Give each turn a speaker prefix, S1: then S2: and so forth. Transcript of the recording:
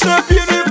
S1: Sunday.